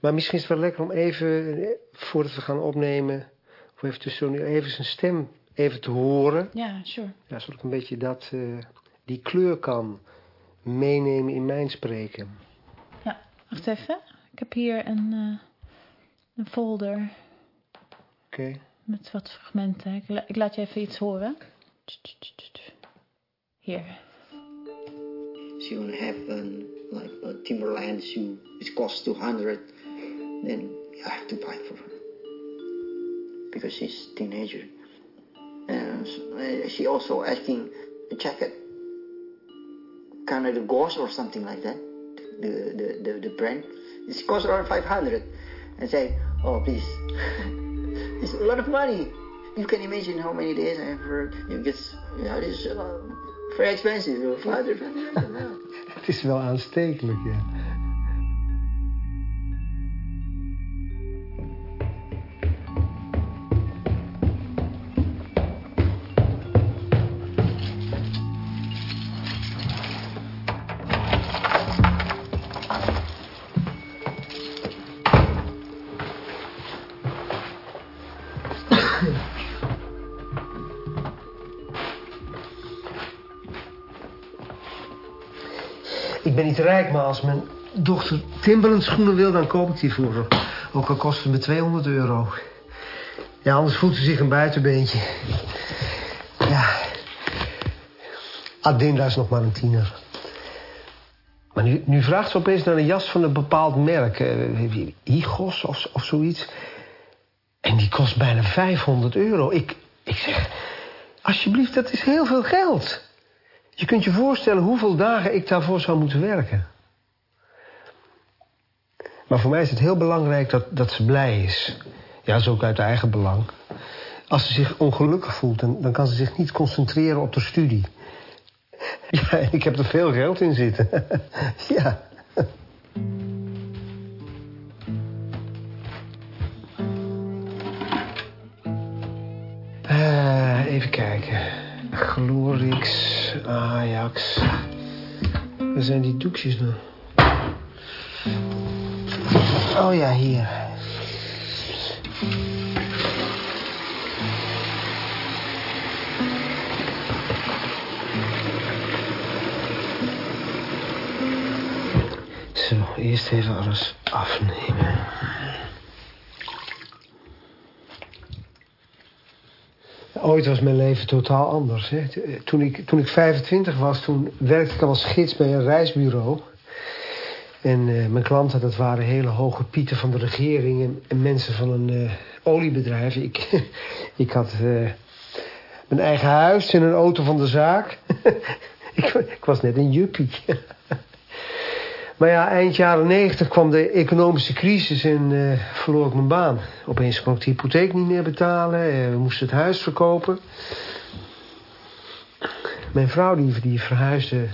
Maar misschien is het wel lekker om even, eh, voordat we gaan opnemen... of even tussendoor even zijn stem even te horen. Ja, sure. Ja, zodat ik een beetje dat, eh, die kleur kan meenemen in mijn spreken. Ja, wacht even. Ik heb hier een, eh, een folder Oké. met wat fragmenten. Ik, la- ik laat je even iets horen. Hier. she want to have an, like a Timberland shoe which costs 200 then you have to buy for her. Because she's teenager. And uh, she also asking a jacket. Kind of the gauze or something like that. The the, the, the brand. It costs around 500 and say oh please. It's a lot of money. You can imagine how many days I have worked you get yeah this is uh, very expensive. 500 500 Het is wel aanstekelijk, ja. Rijk, maar als mijn dochter Timberland schoenen wil, dan koop ik die voor. Ook al kost het me 200 euro. Ja, anders voelt ze zich een buitenbeentje. Ja. Adinda is nog maar een tiener. Maar nu, vraagt ze opeens naar een jas van een bepaald merk. eh, Higos of, of zoiets. En die kost bijna 500 euro. Ik, ik zeg, alsjeblieft, dat is heel veel geld. Je kunt je voorstellen hoeveel dagen ik daarvoor zou moeten werken. Maar voor mij is het heel belangrijk dat, dat ze blij is. Ja, dat is ook uit eigen belang. Als ze zich ongelukkig voelt, dan, kan ze zich niet concentreren op de studie. Ja, ik heb er veel geld in zitten. ja. Eh, even kijken. Glorix, Ajax. Waar zijn die doekjes nou? Oh ja, hier. Zo, eerst even alles afnemen. Ooit was mijn leven totaal anders. Hè. Toen, ik, toen ik 25 was, toen werkte ik al als gids bij een reisbureau. En eh, mijn klanten, dat waren hele hoge pieten van de regering... en, en mensen van een eh, oliebedrijf. Ik, ik had eh, mijn eigen huis en een auto van de zaak. ik, ik was net een juppie. Maar ja, eind jaren 90 kwam de economische crisis en eh, verloor ik mijn baan. Opeens kon ik de hypotheek niet meer betalen. eh, we moesten het huis verkopen. Mijn vrouw die, die verhuisde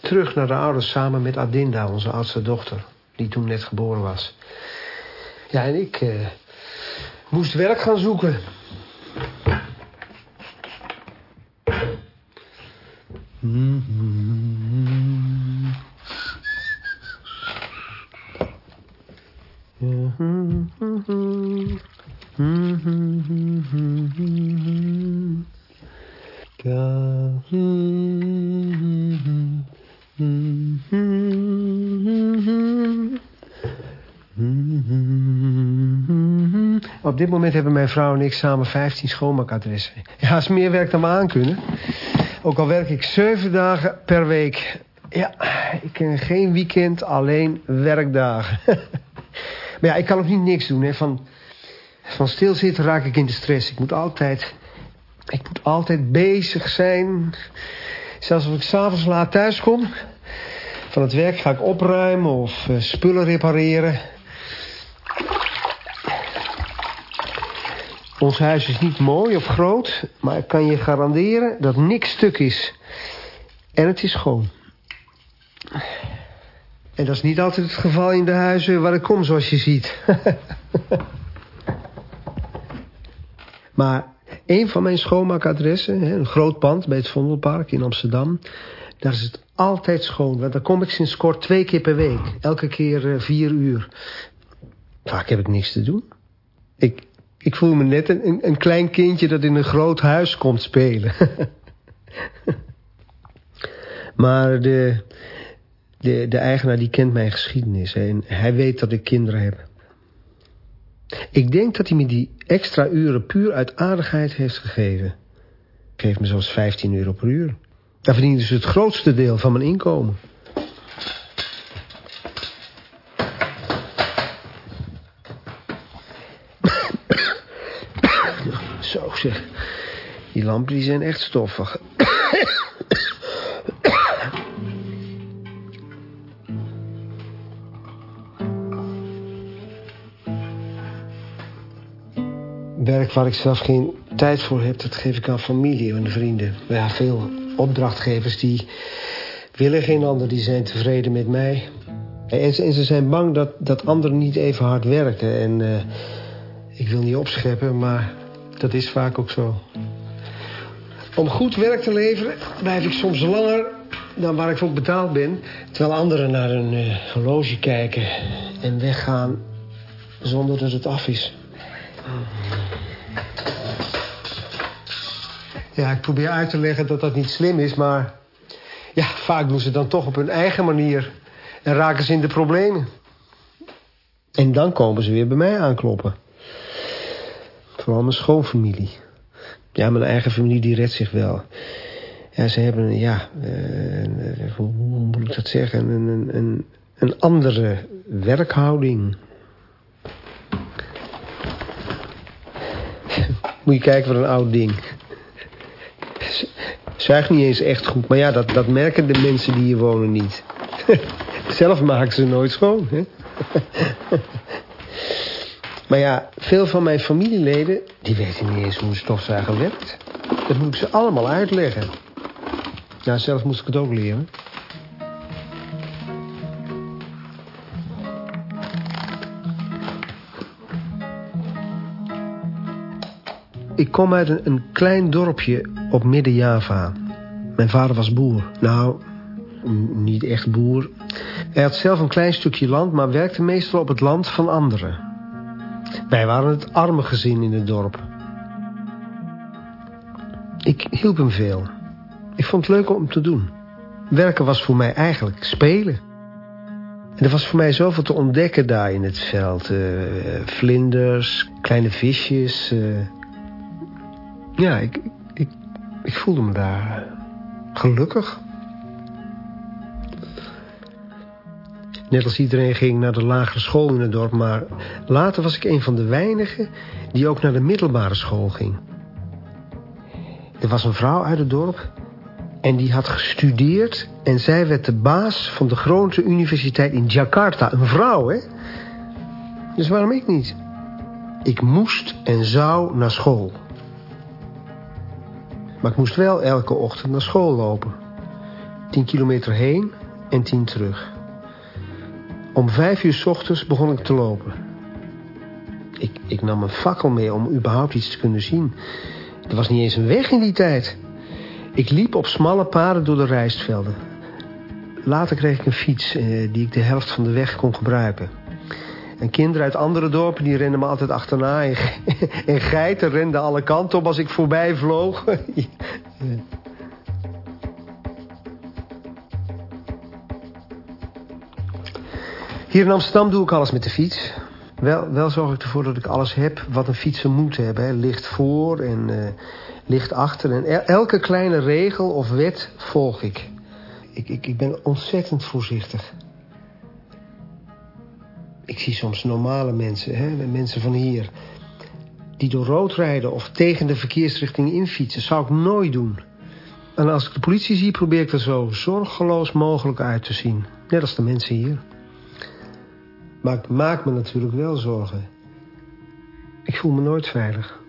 terug naar de ouders samen met Adinda, onze oudste dochter. Die toen net geboren was. Ja, en ik eh, moest werk gaan zoeken. Op dit moment hebben mijn vrouw en ik samen 15 schoonmaakadressen. Ja, is meer werk dan we aan kunnen. Ook al werk ik zeven dagen per week. Ja, ik ken geen weekend, alleen werkdagen. maar ja, ik kan ook niet niks doen. Hè. Van, van stilzitten raak ik in de stress. Ik moet altijd, ik moet altijd bezig zijn. Zelfs als ik s'avonds laat thuis kom. Van het werk ga ik opruimen of eh, spullen repareren. Ons huis is niet mooi of groot, maar ik kan je garanderen dat niks stuk is. En het is schoon. En dat is niet altijd het geval in de huizen waar ik kom, zoals je ziet. maar een van mijn schoonmaakadressen, een groot pand bij het Vondelpark in Amsterdam... daar is het altijd schoon, want daar kom ik sinds kort twee keer per week. Elke keer eh, vier uur. Vaak heb ik niks te doen. Ik, ik voel me net een, een klein kindje dat in een groot huis komt spelen. maar de, de, de eigenaar die kent mijn geschiedenis en hij weet dat ik kinderen heb. Ik denk dat hij me die extra uren puur uit aardigheid heeft gegeven. Geeft me zoals 15 euro per uur. Daar verdient dus het grootste deel van mijn inkomen. Zo zeg. Die lampen die zijn echt stoffig. Werk waar ik zelf geen tijd voor heb, dat geef ik aan familie en vrienden. Ja, veel opdrachtgevers die willen geen ander, die zijn tevreden met mij. En ze, zijn bang dat, dat anderen niet even hard werken. En uh, ik wil niet opscheppen, maar dat is vaak ook zo. Om goed werk te leveren blijf ik soms langer dan waar ik voor betaald ben. Terwijl anderen naar een uh, horloge kijken en weggaan zonder dat het af is. Ja, ik probeer uit te leggen dat dat niet slim is, maar... Ja, vaak doen ze dan toch op hun eigen manier. En raken ze in de problemen. En dan komen ze weer bij mij aankloppen. Vooral mijn schoonfamilie. Ja, mijn eigen familie die redt zich wel. Ja, ze hebben, ja, hoe moet ik dat zeggen? Een, een, een, een andere werkhouding. Moet je kijken wat een oud ding. Zuigt niet eens echt goed. Maar ja, dat, dat merken de mensen die hier wonen niet. Zelf maken ze nooit schoon. Hè? maar ja, veel van mijn familieleden... die weten niet eens hoe een stofzuiger werkt. Dat moet ik ze allemaal uitleggen. Ja, zelf moest ik het ook leren. Ik kom uit een, een klein dorpje op Midden-Java. Mijn vader was boer. Nou, niet echt boer. Hij had zelf een klein stukje land, maar werkte meestal op het land van anderen. Wij waren het arme gezin in het dorp. Ik hielp hem veel. Ik vond het leuk om te doen. Werken was voor mij eigenlijk spelen. En er was voor mij zoveel te ontdekken daar in het veld. Uh, vlinders, kleine visjes. Uh... Ja, ik, ik, voelde me daar gelukkig. Net als iedereen ging naar de lagere school in het dorp, maar later was ik een van de weinigen die ook naar de middelbare school ging. Er was een vrouw uit het dorp en die had gestudeerd en zij werd de baas van de grote universiteit in Jakarta. Een vrouw, hè? Dus waarom ik niet? Ik moest en zou naar school. Maar ik moest wel elke ochtend naar school lopen. Tien kilometer heen en tien terug. Om vijf uur s ochtends begon ik te lopen. Ik, ik nam een fakkel mee om überhaupt iets te kunnen zien. Er was niet eens een weg in die tijd. Ik liep op smalle paden door de rijstvelden. Later kreeg ik een fiets eh, die ik de helft van de weg kon gebruiken. En kinderen uit andere dorpen die renden me altijd achterna. En, en geiten renden alle kanten op als ik voorbij vloog. Hier in Amsterdam doe ik alles met de fiets. Wel, wel zorg ik ervoor dat ik alles heb wat een fietser moet hebben. Hè. Licht voor en uh, licht achter. En elke kleine regel of wet volg ik. Ik, ik. ik ben ontzettend voorzichtig. Ik zie soms normale mensen, hè, mensen van hier... die door rood rijden of tegen de verkeersrichting infietsen. Zou ik nooit doen. En als ik de politie zie, probeer ik er zo zorgeloos mogelijk uit te zien. Net als de mensen hier. Maar ik maak me natuurlijk wel zorgen. Ik voel me nooit veilig.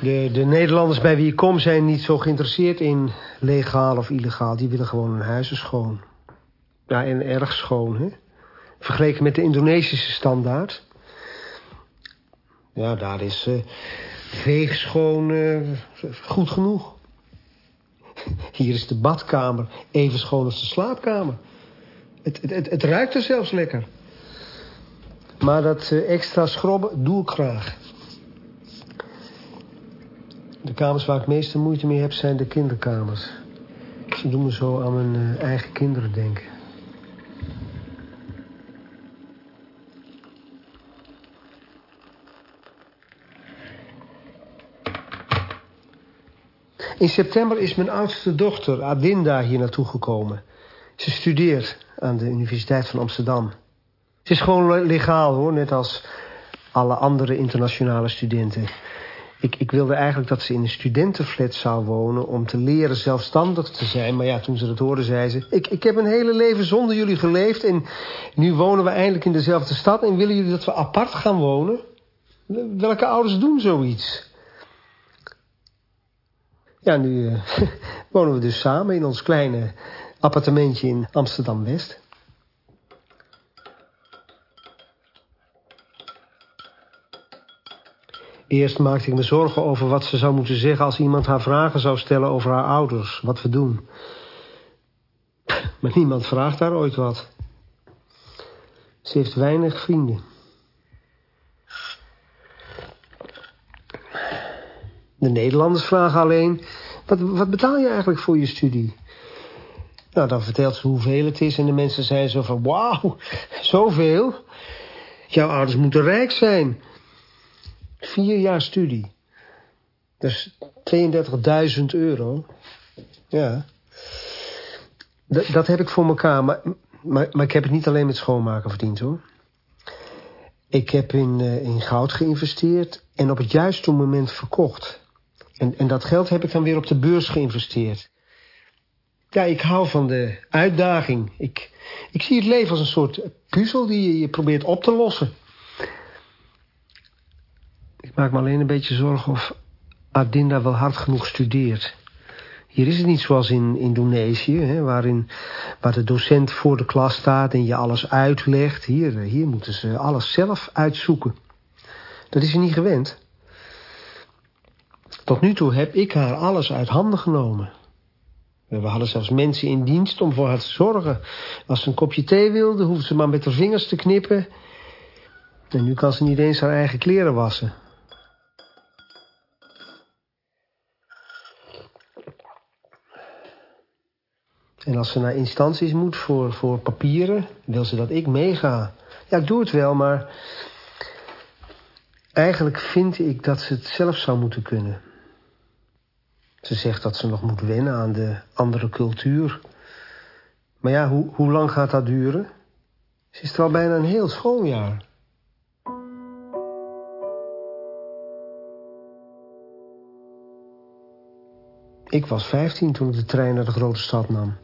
De, de Nederlanders bij wie ik kom zijn niet zo geïnteresseerd in legaal of illegaal. Die willen gewoon hun huizen schoon. Ja, en erg schoon, hè. Vergeleken met de Indonesische standaard. Ja, daar is uh, veeg schoon uh, goed genoeg. Hier is de badkamer even schoon als de slaapkamer. Het, het, het, ruikt er zelfs lekker. Maar dat eh, extra schrobben doe ik graag. De kamers waar ik meeste moeite mee heb zijn de kinderkamers. Ze doen me zo aan mijn eh, eigen kinderen denken. In september is mijn oudste dochter Adinda hier naartoe gekomen. Ze studeert aan de Universiteit van Amsterdam. Ze is gewoon legaal hoor, net als alle andere internationale studenten. Ik, ik wilde eigenlijk dat ze in een studentenflat zou wonen om te leren zelfstandig te zijn. Maar ja, toen ze dat hoorde, zei ze... Ik, ik heb een hele leven zonder jullie geleefd en nu wonen we eindelijk in dezelfde stad... en willen jullie dat we apart gaan wonen? Welke ouders doen zoiets? Ja, nu uh, wonen we dus samen in ons kleine appartementje in Amsterdam-West. Eerst maakte ik me zorgen over wat ze zou moeten zeggen... als iemand haar vragen zou stellen over haar ouders, wat we doen. Maar niemand vraagt haar ooit wat. Ze heeft weinig vrienden. De Nederlanders vragen alleen... Wat, wat betaal je eigenlijk voor je studie? Nou, dan vertelt ze hoeveel het is en de mensen zijn zo van... Wauw, zoveel? Jouw ouders moeten rijk zijn. Vier jaar studie. Dus 32.000 euro. Ja. Dat, heb ik voor elkaar. Maar, maar, maar ik heb het niet alleen met schoonmaken verdiend hoor. Ik heb in, uh, in goud geïnvesteerd en op het juiste moment verkocht. En, en dat geld heb ik dan weer op de beurs geïnvesteerd. Ja, ik hou van de uitdaging. Ik, ik zie het leven als een soort puzzel die je, je probeert op te lossen. Ik maak me alleen een beetje zorgen of Adinda wel hard genoeg studeert. Hier is het niet zoals in Indonesië, hè, waarin, waar de docent voor de klas staat en je alles uitlegt. Hier, hier moeten ze alles zelf uitzoeken. Dat is ze niet gewend. Tot nu toe heb ik haar alles uit handen genomen. We hadden zelfs mensen in dienst om voor haar te zorgen. Als ze een kopje thee wilde, hoefde ze maar met haar vingers te knippen. En nu kan ze niet eens haar eigen kleren wassen. En als ze naar instanties moet voor, voor papieren, wil ze dat ik meega. Ja, ik doe het wel, maar eigenlijk vind ik dat ze het zelf zou moeten kunnen. Ze zegt dat ze nog moet wennen aan de andere cultuur. Maar ja, hoe, hoe lang gaat dat duren? Ze is er al bijna een heel schooljaar. Ik was 15 toen ik de trein naar de grote stad nam.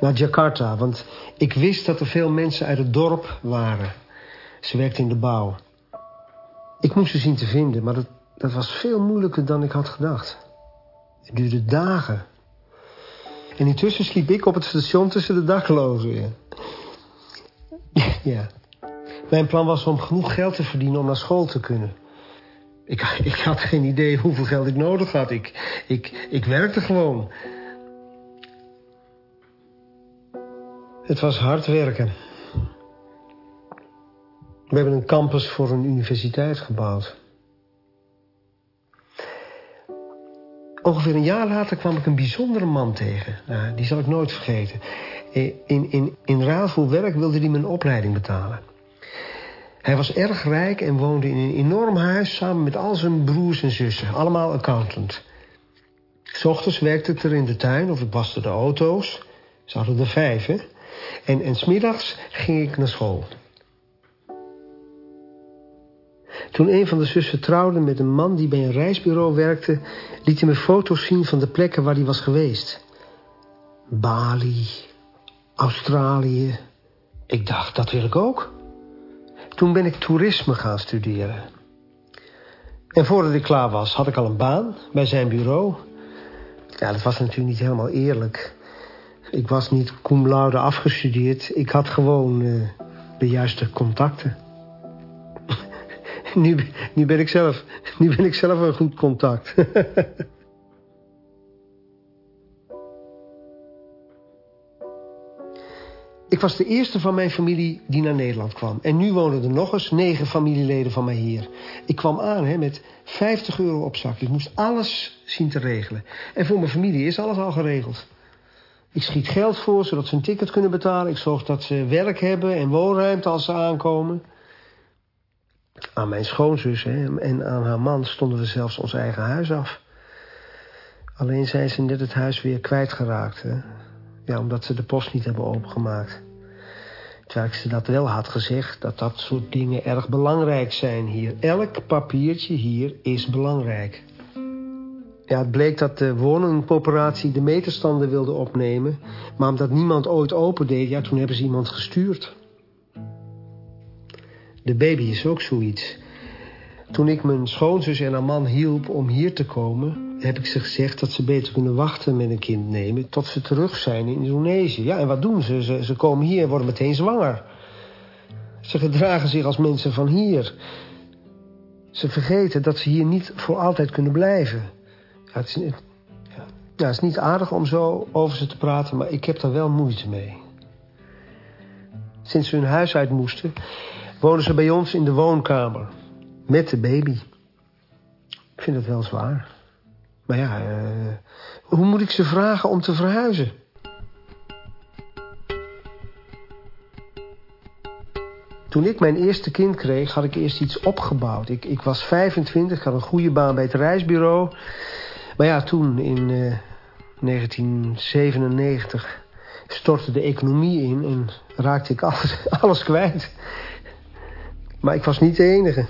Naar Jakarta, want ik wist dat er veel mensen uit het dorp waren. Ze werkte in de bouw. Ik moest ze zien te vinden, maar dat, dat was veel moeilijker dan ik had gedacht. Het duurde dagen. En intussen sliep ik op het station tussen de daklozen. Ja. ja. Mijn plan was om genoeg geld te verdienen om naar school te kunnen. Ik, ik had geen idee hoeveel geld ik nodig had. Ik, ik werkte gewoon. Het was hard werken. We hebben een campus voor een universiteit gebouwd. Ongeveer een jaar later kwam ik een bijzondere man tegen. Nou, die zal ik nooit vergeten. In, in, in voor werk wilde hij mijn opleiding betalen. Hij was erg rijk en woonde in een enorm huis samen met al zijn broers en zussen. Allemaal accountant. S ochtends werkte ik er in de tuin of ik waste de auto's. Ze hadden er vijf, hè? En, en smiddags ging ik naar school. Toen een van de zussen trouwde met een man die bij een reisbureau werkte... liet hij me foto's zien van de plekken waar hij was geweest. Bali, Australië. Ik dacht, dat wil ik ook. Toen ben ik toerisme gaan studeren. En voordat ik klaar was, had ik al een baan bij zijn bureau. Ja, dat was natuurlijk niet helemaal eerlijk. Ik was niet cum laude afgestudeerd. Ik had gewoon uh, de juiste contacten. nu, nu, ben ik zelf, nu ben ik zelf een goed contact. ik was de eerste van mijn familie die naar Nederland kwam. En nu wonen er nog eens negen familieleden van mij hier. Ik kwam aan hè, met 50 euro op zak. Ik moest alles zien te regelen. En voor mijn familie is alles al geregeld. Ik schiet geld voor, zodat ze een ticket kunnen betalen. Ik zorg dat ze werk hebben en woonruimte als ze aankomen. Aan mijn schoonzus hè, en aan haar man stonden we zelfs ons eigen huis af. Alleen zijn ze net het huis weer kwijtgeraakt. Hè? Ja, omdat ze de post niet hebben opengemaakt. Terwijl ik ze dat wel had gezegd, dat dat soort dingen erg belangrijk zijn hier. Elk papiertje hier is belangrijk. Ja, het bleek dat de woningcoöperatie de meterstanden wilde opnemen. Maar omdat niemand ooit opendeed, ja, toen hebben ze iemand gestuurd. De baby is ook zoiets. Toen ik mijn schoonzus en haar man hielp om hier te komen... heb ik ze gezegd dat ze beter kunnen wachten met een kind nemen... tot ze terug zijn in Indonesië. Ja, en wat doen ze? Ze, ze komen hier en worden meteen zwanger. Ze gedragen zich als mensen van hier. Ze vergeten dat ze hier niet voor altijd kunnen blijven. Ja, het, is, ja, is niet aardig om zo over ze te praten... maar ik heb daar wel moeite mee. Sinds ze hun huis uit moesten... wonen ze bij ons in de woonkamer... Met de baby. Ik vind het wel zwaar. Maar ja, uh, hoe moet ik ze vragen om te verhuizen? Toen ik mijn eerste kind kreeg, had ik eerst iets opgebouwd. Ik, ik was 25, ik had een goede baan bij het reisbureau. Maar ja, toen in uh, 1997 stortte de economie in en raakte ik alles kwijt. Maar ik was niet de enige.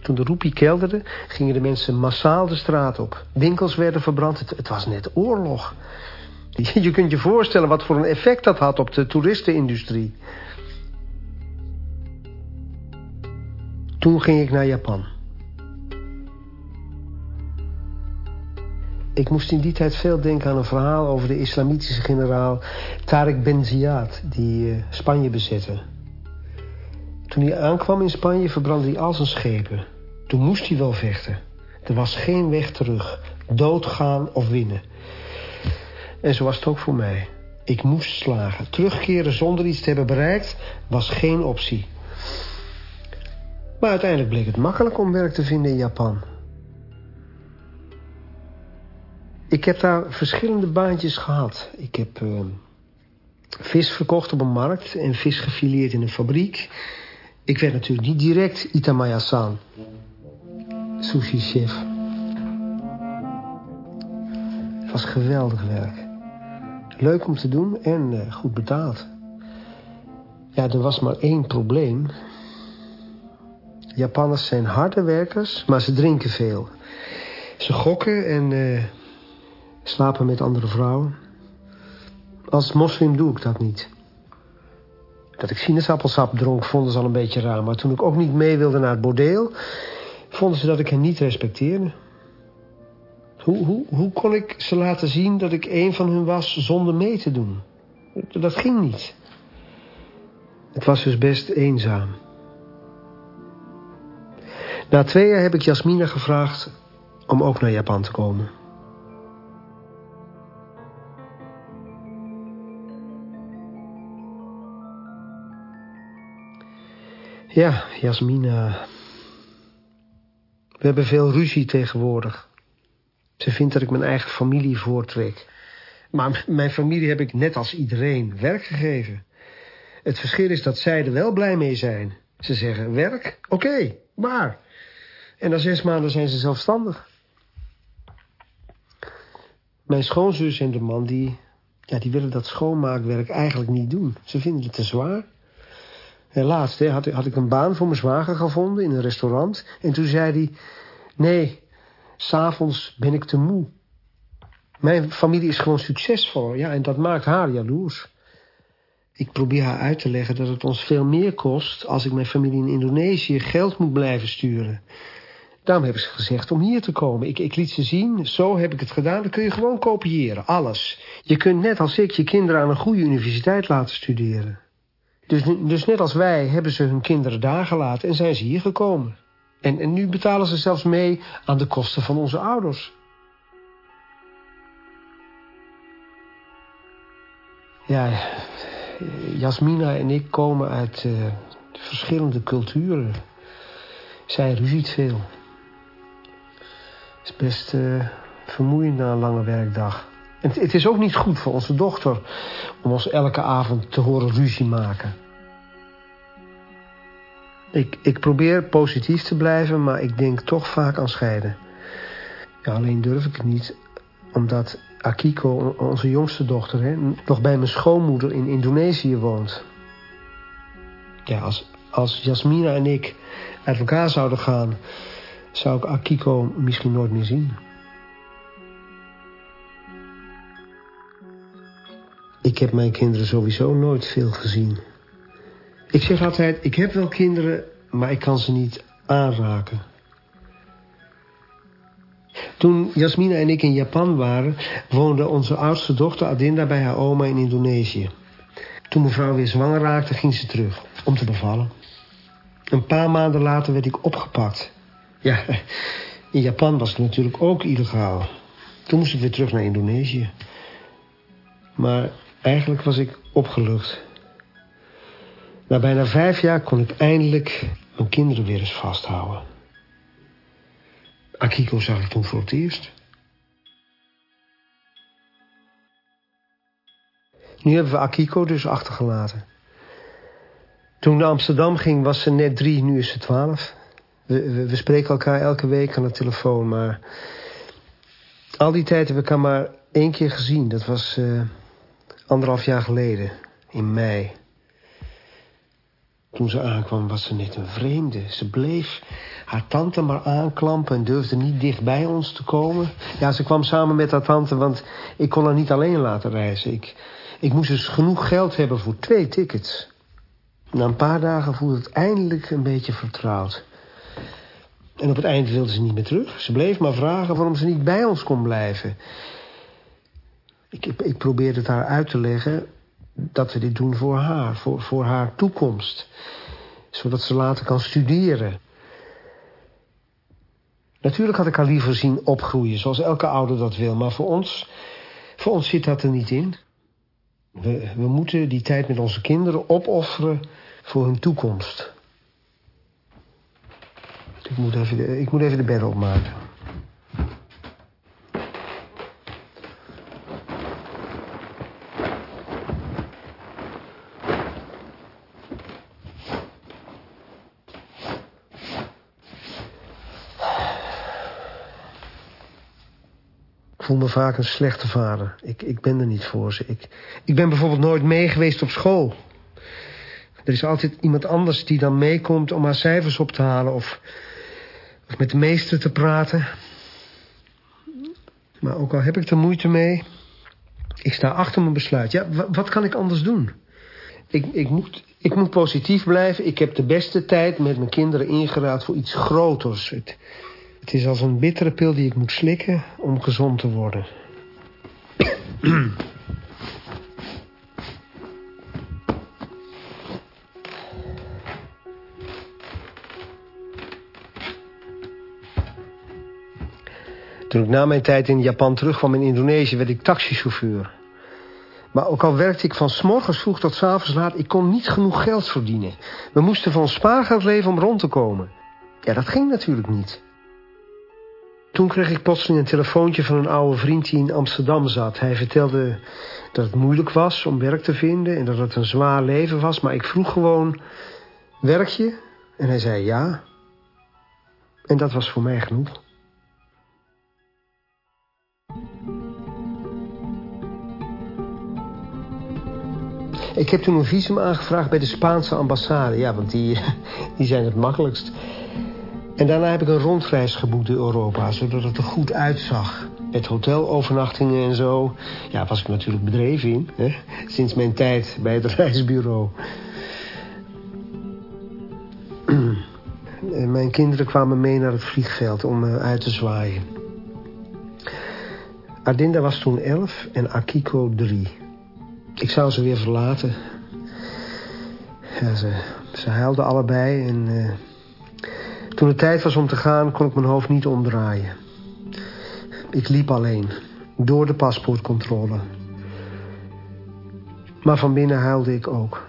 Toen de roepie kelderde, gingen de mensen massaal de straat op. Winkels werden verbrand. Het, het, was net oorlog. Je kunt je voorstellen wat voor een effect dat had op de toeristenindustrie. Toen ging ik naar Japan. Ik moest in die tijd veel denken aan een verhaal over de islamitische generaal Tariq Ben Ziyad, die uh, Spanje bezette. Toen hij aankwam in Spanje verbrandde hij al zijn schepen. Toen moest hij wel vechten. Er was geen weg terug. Doodgaan of winnen. En zo was het ook voor mij. Ik moest slagen. Terugkeren zonder iets te hebben bereikt was geen optie. Maar uiteindelijk bleek het makkelijk om werk te vinden in Japan. Ik heb daar verschillende baantjes gehad. Ik heb uh, vis verkocht op een markt en vis gefileerd in een fabriek. Ik werd natuurlijk niet direct Itamaya-san, sushi-chef. Het was geweldig werk. Leuk om te doen en uh, goed betaald. Ja, er was maar één probleem. Japanners zijn harde werkers, maar ze drinken veel. Ze gokken en uh, slapen met andere vrouwen. Als moslim doe ik dat niet. Dat ik sinaasappelsap dronk vonden ze al een beetje raar. Maar toen ik ook niet mee wilde naar het bordeel... vonden ze dat ik hen niet respecteerde. Hoe, hoe, hoe kon ik ze laten zien dat ik een van hun was zonder mee te doen? Dat ging niet. Het was dus best eenzaam. Na twee jaar heb ik Jasmina gevraagd om ook naar Japan te komen. Ja, Jasmina. We hebben veel ruzie tegenwoordig. Ze vindt dat ik mijn eigen familie voortrek. Maar mijn familie heb ik net als iedereen werk gegeven. Het verschil is dat zij er wel blij mee zijn. Ze zeggen werk, oké, okay, maar. En na zes maanden zijn ze zelfstandig. Mijn schoonzus en de man die, ja, die willen dat schoonmaakwerk eigenlijk niet doen. Ze vinden het te zwaar. En laatst hè, had, had ik een baan voor mijn zwager gevonden in een restaurant. En toen zei hij, nee, s'avonds ben ik te moe. Mijn familie is gewoon succesvol, ja, en dat maakt haar jaloers. Ik probeer haar uit te leggen dat het ons veel meer kost... als ik mijn familie in Indonesië geld moet blijven sturen. Daarom hebben ze gezegd om hier te komen. Ik, ik liet ze zien, zo heb ik het gedaan. Dan kun je gewoon kopiëren, alles. Je kunt net als ik je kinderen aan een goede universiteit laten studeren. Dus, dus net als wij hebben ze hun kinderen daar gelaten en zijn ze hier gekomen. En, nu betalen ze zelfs mee aan de kosten van onze ouders. Ja, Jasmina en ik komen uit uh, verschillende culturen. Zij ruziet veel. Het is best uh, vermoeiend na een lange werkdag. Het, het is ook niet goed voor onze dochter om ons elke avond te horen ruzie maken. Ik, ik probeer positief te blijven, maar ik denk toch vaak aan scheiden. Alleen durf ik het niet, omdat Akiko, onze jongste dochter, hè, nog bij mijn schoonmoeder in Indonesië woont. Ja, als, als Jasmina en ik uit elkaar zouden gaan, zou ik Akiko misschien nooit meer zien. Ik heb mijn kinderen sowieso nooit veel gezien. Ik zeg altijd, ik heb wel kinderen, maar ik kan ze niet aanraken. Toen Jasmina en ik in Japan waren, woonde onze oudste dochter Adinda bij haar oma in Indonesië. Toen mevrouw weer zwanger raakte, ging ze terug om te bevallen. Een paar maanden later werd ik opgepakt. Ja, in Japan was het natuurlijk ook illegaal. Toen moest ik weer terug naar Indonesië. Maar eigenlijk was ik opgelucht. Na bijna vijf jaar kon ik eindelijk mijn kinderen weer eens vasthouden. Akiko zag ik toen voor het eerst. Nu hebben we Akiko dus achtergelaten. Toen naar Amsterdam ging was ze net drie, nu is ze twaalf. We, we, spreken elkaar elke week aan de telefoon, maar... Al die tijd heb ik haar maar één keer gezien. Dat was uh, anderhalf jaar geleden, in mei. Toen ze aankwam was ze net een vreemde. Ze bleef haar tante maar aanklampen en durfde niet dicht bij ons te komen. Ja, ze kwam samen met haar tante, want ik kon haar niet alleen laten reizen. Ik, ik moest dus genoeg geld hebben voor twee tickets. Na een paar dagen voelde het eindelijk een beetje vertrouwd. En op het eind wilde ze niet meer terug. Ze bleef maar vragen waarom ze niet bij ons kon blijven. Ik, ik, het haar uit te leggen dat we dit doen voor haar, voor, voor haar toekomst. Zodat ze later kan studeren. Natuurlijk had ik haar liever zien opgroeien, zoals elke ouder dat wil. Maar voor ons, voor ons zit dat er niet in. We, we moeten die tijd met onze kinderen opofferen voor hun toekomst. Ik moet even de, ik moet even de bedden opmaken. Ik voel me vaak een slechte vader. Ik, ik ben er niet voor ze. Ik, ik ben bijvoorbeeld nooit mee geweest op school. Er is altijd iemand anders die dan meekomt om haar cijfers op te halen... of, met de meester te praten. Maar ook al heb ik er moeite mee... ik sta achter mijn besluit. Ja, wat kan ik anders doen? Ik, ik, moet, ik moet positief blijven. Ik heb de beste tijd met mijn kinderen ingeraad voor iets groters. Het is als een bittere pil die ik moet slikken om gezond te worden. Toen ik na mijn tijd in Japan terugkwam in Indonesië... werd ik taxichauffeur. Maar ook al werkte ik van s morgens vroeg tot s avonds laat... ik kon niet genoeg geld verdienen. We moesten van spaargeld leven om rond te komen. Ja, dat ging natuurlijk niet. Toen kreeg ik plotseling een telefoontje van een oude vriend die in Amsterdam zat. Hij vertelde dat het moeilijk was om werk te vinden en dat het een zwaar leven was. Maar ik vroeg gewoon, werk je? En hij zei ja. En dat was voor mij genoeg. Ik heb toen een visum aangevraagd bij de Spaanse ambassade. Ja, want die, die zijn het makkelijkst. En daarna heb ik een rondreis geboekt door Europa, zodat het er goed uitzag. Met hotelovernachtingen en zo. Ja, was ik natuurlijk bedreven in. Hè? Sinds mijn tijd bij het reisbureau. mijn kinderen kwamen mee naar het vliegveld om uh, uit te zwaaien. Adinda was toen elf en Akiko drie. Ik zou ze weer verlaten. Ze, ze huilden allebei en... Uh, toen het tijd was om te gaan, kon ik mijn hoofd niet omdraaien. Ik liep alleen, door de paspoortcontrole. Maar van binnen huilde ik ook.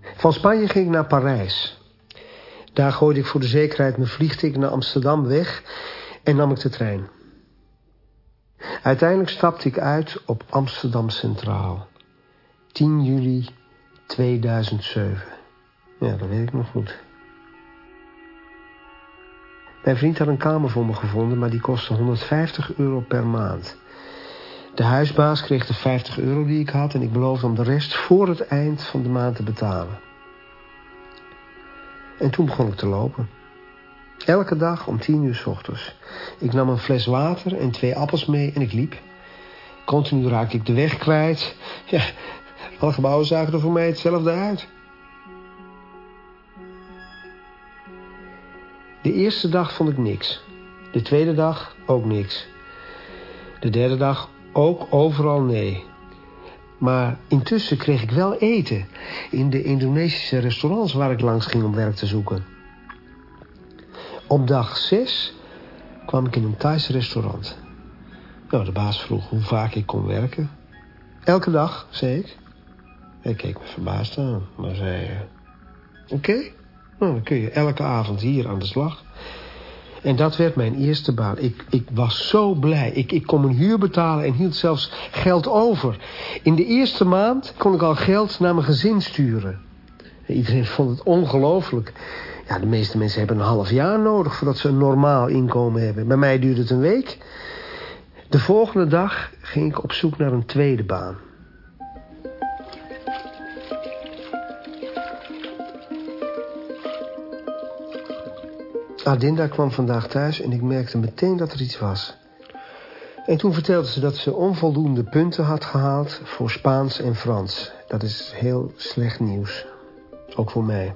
Van Spanje ging ik naar Parijs. Daar gooide ik voor de zekerheid mijn vliegticket naar Amsterdam weg en nam ik de trein. Uiteindelijk stapte ik uit op Amsterdam Centraal. 10 juli 2007. Ja, dat weet ik nog goed. Mijn vriend had een kamer voor me gevonden, maar die kostte 150 euro per maand. De huisbaas kreeg de 50 euro die ik had en ik beloofde om de rest voor het eind van de maand te betalen. En toen begon ik te lopen. Elke dag om tien uur s ochtends. Ik nam een fles water en twee appels mee en ik liep. Continu raakte ik de weg kwijt. Ja, alle gebouwen zagen er voor mij hetzelfde uit. De eerste dag vond ik niks. De tweede dag ook niks. De derde dag ook overal nee. Maar intussen kreeg ik wel eten in de Indonesische restaurants waar ik langs ging om werk te zoeken. Op dag zes kwam ik in een Thaise restaurant. Nou, de baas vroeg hoe vaak ik kon werken. Elke dag, zei ik. Hij keek me verbaasd aan, maar zei... Uh, Oké, nou, dan kun je elke avond hier aan de slag. En dat werd mijn eerste baan. Ik, ik was zo blij. Ik, ik kon mijn huur betalen en hield zelfs geld over. In de eerste maand kon ik al geld naar mijn gezin sturen. Iedereen vond het ongelooflijk. Ja, de meeste mensen hebben een half jaar nodig voordat ze een normaal inkomen hebben. Bij mij duurde het een week. De volgende dag ging ik op zoek naar een tweede baan. Adinda kwam vandaag thuis en ik merkte meteen dat er iets was. En toen vertelde ze dat ze onvoldoende punten had gehaald voor Spaans en Frans. Dat is heel slecht nieuws. Ook voor mij.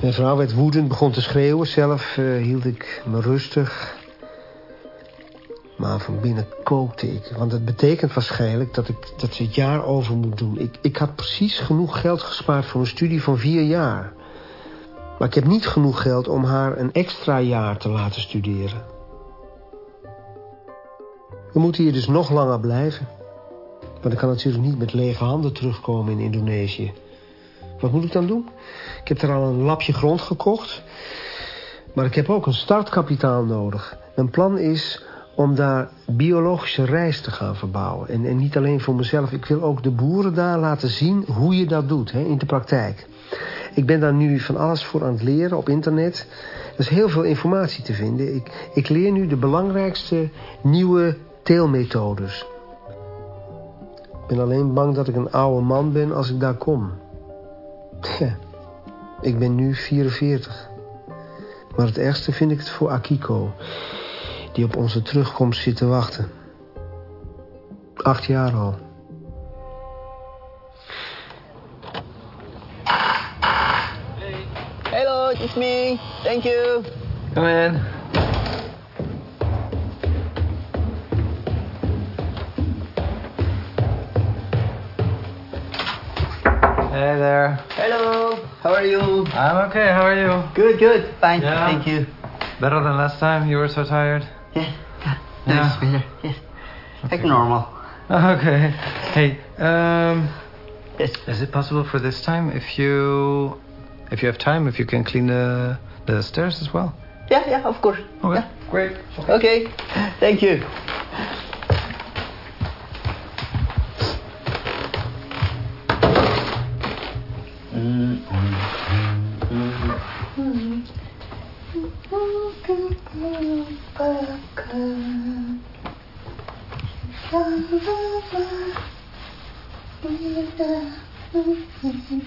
Mijn vrouw werd woedend, begon te schreeuwen. Zelf uh, hield ik me rustig. Maar van binnen kookte ik. Want het betekent waarschijnlijk dat, ik, dat ze het jaar over moet doen. Ik, ik had precies genoeg geld gespaard voor een studie van vier jaar. Maar ik heb niet genoeg geld om haar een extra jaar te laten studeren. We moeten hier dus nog langer blijven. Maar ik kan natuurlijk niet met lege handen terugkomen in Indonesië. Wat moet ik dan doen? Ik heb er al een lapje grond gekocht. Maar ik heb ook een startkapitaal nodig. Mijn plan is om daar biologische rijst te gaan verbouwen. En, en niet alleen voor mezelf. Ik wil ook de boeren daar laten zien hoe je dat doet hè, in de praktijk. Ik ben daar nu van alles voor aan het leren op internet. Er is heel veel informatie te vinden. Ik, ik leer nu de belangrijkste nieuwe teelmethodes. Ik ben alleen bang dat ik een oude man ben als ik daar kom. Ik ben nu 44. Maar het ergste vind ik het voor Akiko. Die op onze terugkomst zit te wachten. Acht jaar al. It's me. Thank you. Come in. Hey there. Hello. How are you? I'm okay. How are you? Good, good. Fine. Yeah. Thank you. Better than last time? You were so tired? Yeah. yeah. Yeah. Nice better. Yes. Like normal. Okay. Hey, um, Yes. is it possible for this time if you, if you have time, if you can clean the, the stairs as well. Yeah, yeah, of course. Okay. Yeah. Great. Okay. Thank you. Mm-hmm.